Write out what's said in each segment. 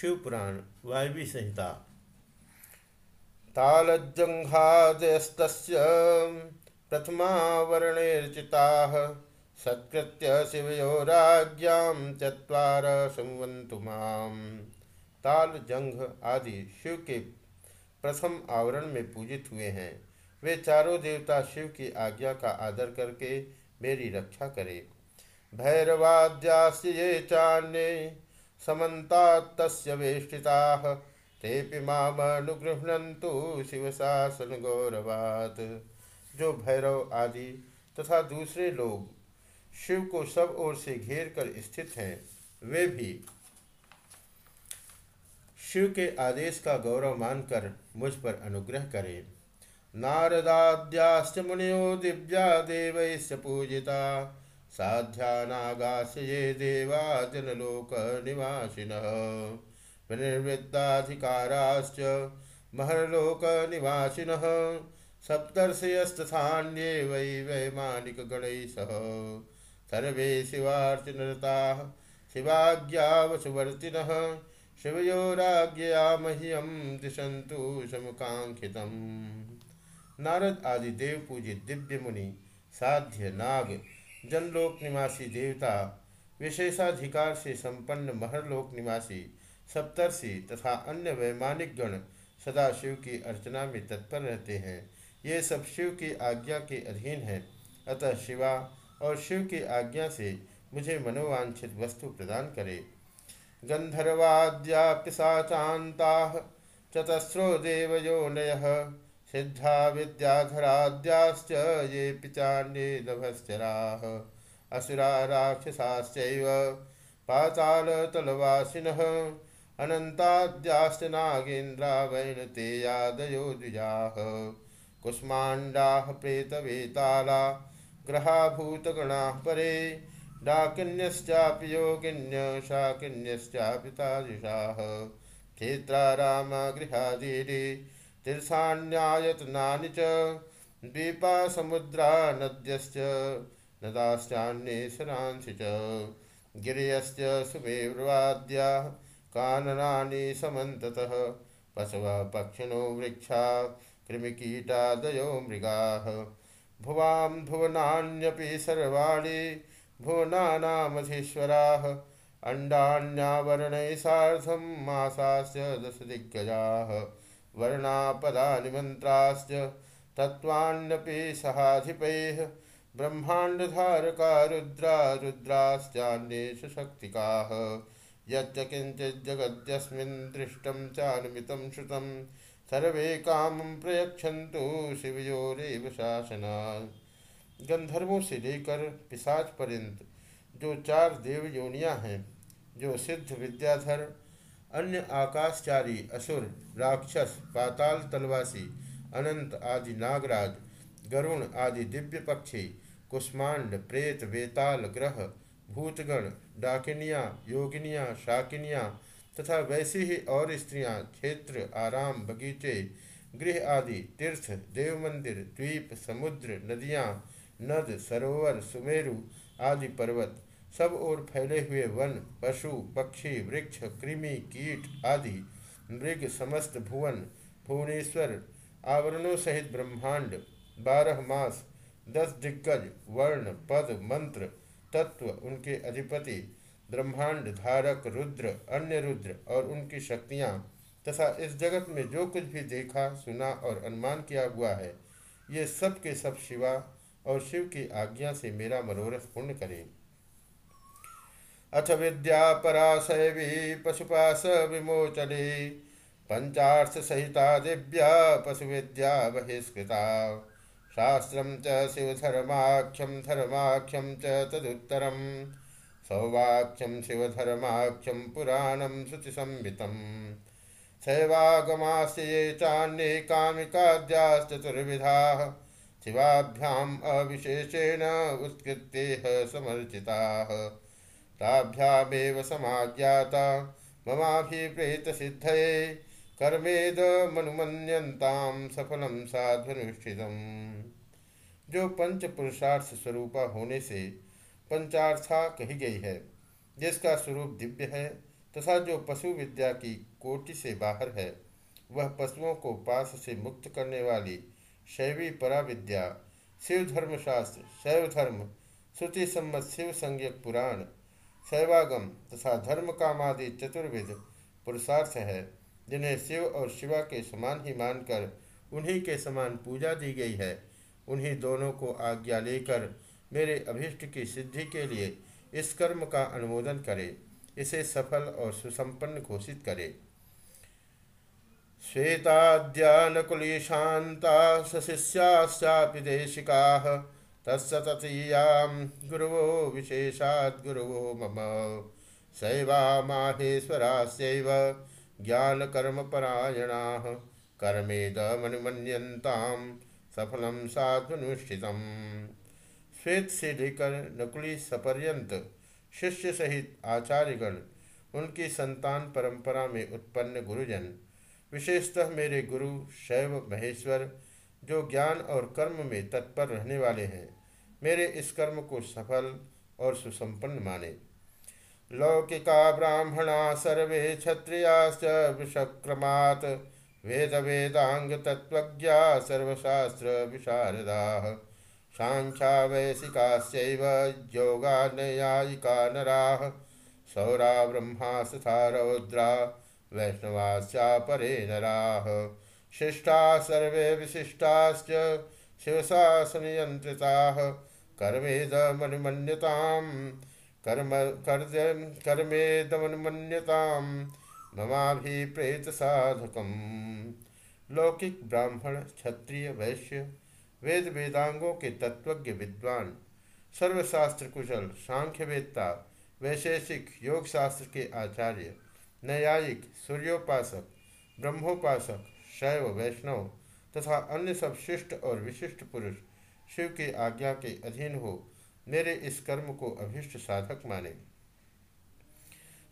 शिवपुराण, वायवी संहिता। तालज्जंघादयस्त प्रथमावरणेर्चिता सत्कृत्य शिवयोराज्ञां चत्वार संवन्तु माम। ताल जंघ आदि शिव के प्रथम आवरण में पूजित हुए हैं। वे चारों देवता शिव की आज्ञा का आदर करके मेरी रक्षा करे। भैरवाद्यास्य ये समन्तात्तस्य वेष्टिताः। तेऽपि शिवशासन गौरवात् जो भैरव आदि तथा दूसरे लोग शिव को सब ओर से घेर कर स्थित हैं, वे भी शिव के आदेश का गौरव मानकर मुझ पर अनुग्रह करें। नारदाद्याश्च मुनियो दिव्या देवैश्च पूजिता। साध्यानागास्य ये देवा जनलोकनिवासिनः विनिर्वृत्ताधिकाराश्च महर्लोकनिवासिनः सप्तर्षयस्तथान्ये वै वैमानिकगणैः सह। सर्वे शिवार्चनरताः शिवाज्ञावसुवर्तिनः शिवयोराज्ञया मह्यं दिशन्तु समुकाङ्क्षितम् नारद आदि देव पूजित दिव्य मुनि साध्य नाग जनलोक निवासी देवता विशेषाधिकार से संपन्न महरलोक निवासी सप्तर्षि तथा अन्य वैमानिक गण सदा शिव की अर्चना में तत्पर रहते हैं। ये सब शिव की आज्ञा के अधीन है। अतः शिवा और शिव की आज्ञा से मुझे मनोवांछित वस्तु प्रदान करे। गंधर्वाद्या पिशाचाता चतस्रो देवयोनय सिद्धा विद्याधराद्याश्च ये पिचान्ये लभश्चराः असुरा राक्षसाश्चैव पातालतलवासिनः। अनन्ताद्याश्च नागेन्द्रा वैनतेयादयो द्विजाः कुष्माण्डाः प्रेतवेताला ग्रहाभूतगणाः परे। डाकिन्यश्चापि योगिन्य शाकिन्यश्चापि तादृशाः। क्षेत्रारामगृहादीनि तीर्थान्यायतनानि च, द्वीपा समुद्रा नद्यश्च, नदाश्चान्ये शरांसि च। गिर्यश्च सुमेवाद्याः काननानि समन्ततः। पशवः पक्षिणो वृक्षा, कृमिकीटादयो मृगाः। भुवां भुवनान्यपि सर्वाणि, भुवनानामधीश्वराः। अण्डान्यावरणैः सार्धं मासास्य दशदिग्गजाः। वर्णापदानि मन्त्राश्च तत्त्वान्यपि सहाधिपैः ब्रह्माण्डधारका रुद्रा रुद्राश्चान्येषु शक्तिकाः यच्च किञ्चिज्जगद्यस्मिन् दृष्टं चानुमितं श्रुतं, सर्वे कामं प्रयच्छन्तु शिवयोरेव शासनात् गंधर्वों से लेकर पिशाच पर्यंत जो चार देव योनियाँ हैं, जो सिद्ध विद्याधर अन्य आकाशचारी, असुर, राक्षस, पाताल तलवासी, अनंत आदि नागराज, गरुण आदि दिव्य पक्षी, कुष्मांड, प्रेत, वेताल ग्रह, भूतगण, डाकिनियाँ, योगिनियाँ, शाकिनियाँ तथा वैसी ही और स्त्रियाँ, क्षेत्र, आराम, बगीचे, गृह आदि, तीर्थ देव मंदिर द्वीप, समुद्र, नदियाँ, नद, सरोवर, सुमेरु आदि पर्वत सब ओर फैले हुए वन, पशु, पक्षी, वृक्ष, कृमि, कीट आदि, मृग, समस्त भुवन, भुवनेश्वर, आवरणों सहित ब्रह्मांड, बारह मास, दस दिग्गज, वर्ण, पद, मंत्र, तत्व, उनके अधिपति, ब्रह्मांड धारक, रुद्र, अन्य रुद्र और उनकी शक्तियाँ, तथा इस जगत में जो कुछ भी देखा, सुना और अनुमान किया हुआ है, ये सब के सब शिवा और शिव की आज्ञा से मेरा मनोरथ पूर्ण करें। अथ विद्या पराशैवी पशुपाश विमोचने। पंचार्थ सहिता दिव्या पशु विद्या बहिष्कृता। शास्त्रम च शिवधर्माख्यम धर्माख्यम च तदुत्तरम सौवाक्यम शिवधर्माख्यम पुराणम श्रुतिसंहितम ये चान्ये कामिकाद्याश्चतुर्विधा। शिवाभ्याम अविशेषेण उत्कृत्ते समर्चिताः। ताभ्यामेव समाज्ञाता। ममाभिप्रेतसिद्धये कर्मेदमनुमन्यन्तां सफलम साध्वनुष्ठितम्। जो पंच पुरुषार्थ स्वरूपा होने से पंचार्था कही गई है, जिसका स्वरूप दिव्य है, तथा जो पशु विद्या की कोटि से बाहर है, वह पशुओं को पास से मुक्त करने वाली शैवी पराविद्या शिव धर्मशास्त्र शैव धर्म श्रुति सम्मत शिव संज्ञक पुराण शैवागम तथा धर्म कामादि चतुर्विध पुरुषार्थ है, जिन्हें शिव और शिवा के समान ही मानकर उन्हीं के समान पूजा दी गई है। उन्हीं दोनों को आज्ञा लेकर मेरे अभिष्ट की सिद्धि के लिए इस कर्म का अनुमोदन करे, इसे सफल और सुसंपन्न घोषित करे। श्वेताद्यानकुली शांता देशिका तत्सततीयां गुरवो विशेषाद्गुरवो मम। शैवा माहेश्वरास्यैव ज्ञानकर्मपरायणाः कर्मेदमनुमन्यन्तां सफलं साधुनुष्ठितम्। श्वेत से लेकर नकुली सपर्यंत शिष्य सहित आचार्यगण, उनकी संतान परंपरा में उत्पन्न गुरुजन, विशेषतः मेरे गुरु शैव महेश्वर जो ज्ञान और कर्म में तत्पर रहने वाले हैं, मेरे इस कर्म को सफल और सुसंपन्न माने। लौकिका ब्राह्मणा सर्वे क्षत्रियाश्च विषक्रमात् वेद वेदांग तत्वज्ञा सर्वशास्त्र विशारदा। सांख्या वैशिकाश्चैव योगा न्यायिका नराः सौरा ब्रह्मा सथा रौद्रा वैष्णवाश्चा परे नराः शिष्टा सर्वे विशिष्टाश्च। शिवशासनयन्त्रिताः कर्मेदमनुमन्यतां कर्म कर्मेदमनुमन्यतां ममाभिप्रेतसाधकम्। लौकिक ब्राह्मण, क्षत्रिय, वैश्य, वेद वेदांगों के तत्वज्ञ विद्वान, सर्वशास्त्र कुशल, सांख्यवेत्ता, वैशेषिक योग शास्त्र के आचार्य, न्यायिक, सूर्योपासक, ब्रह्मोपासक शैव वैष्णव तथा अन्य सब शिष्ट और विशिष्ट पुरुष शिव की आज्ञा के अधीन हो, मेरे इस कर्म को अभिष्ट साधक माने।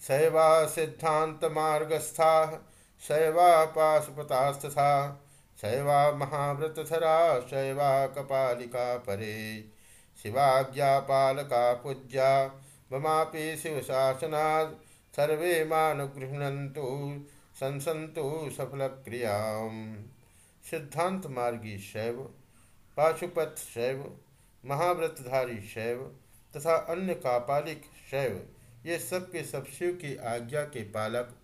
शैवा सिद्धांत मार्गस्था शैवा पाशुपतास्तथा शैवा महाव्रतधरा शैवा कपालिका परे। शिवाज्ञा पालका पूज्या, ममापि शिवशासनात् सर्वे मानुगृहणन्तु। संसंतु सफल क्रिया सिद्धांत मार्गी शैव, पाशुपत शैव, महाव्रतधारी शैव तथा अन्य कापालिक शैव, ये सब के सब शिव की आज्ञा के पालक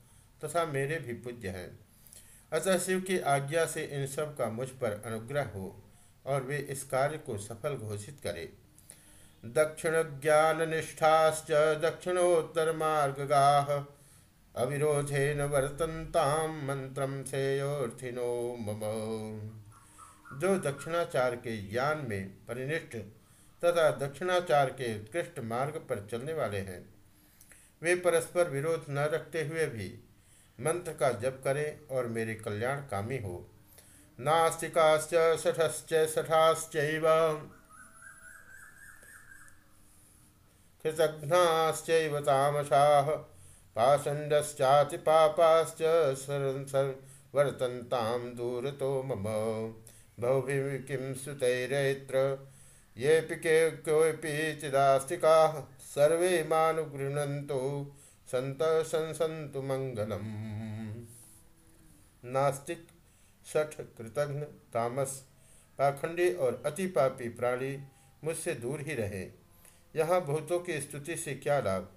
तथा मेरे भी पूज्य हैं। अतः शिव की आज्ञा से इन सब का मुझ पर अनुग्रह हो और वे इस कार्य को सफल घोषित करें। दक्षिण ज्ञान निष्ठाश्च दक्षिणोत्तर मार्गा अविरोधेन वर्तन्ताम मंत्र श्रेयोर्थिनो मम। जो दक्षिणाचार के ज्ञान में परिनिष्ठ तथा दक्षिणाचार के उत्कृष्ट मार्ग पर चलने वाले हैं, वे परस्पर विरोध न रखते हुए भी मंत्र का जप करें और मेरे कल्याण कामी हो। नास्तिकाश्च सठश्च पाषण्डश्चाति पापाश्च वर्तन्तां दूरतो मम। बहुभिः किं सुतैरैत्र? येऽपि के कोऽपि चिदास्तिकाः सर्वे मानुगृह्णन्तु संत संसन्तु मङ्गलम्। नास्तिक, सठ, कृतघ्न, तामस, पाखंडी और अति पापी प्राणी मुझसे दूर ही रहे। यहाँ भूतों की स्तुति से क्या लाभ?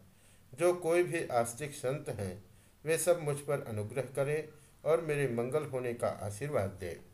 जो कोई भी आस्तिक संत हैं, वे सब मुझ पर अनुग्रह करें और मेरे मंगल होने का आशीर्वाद दें।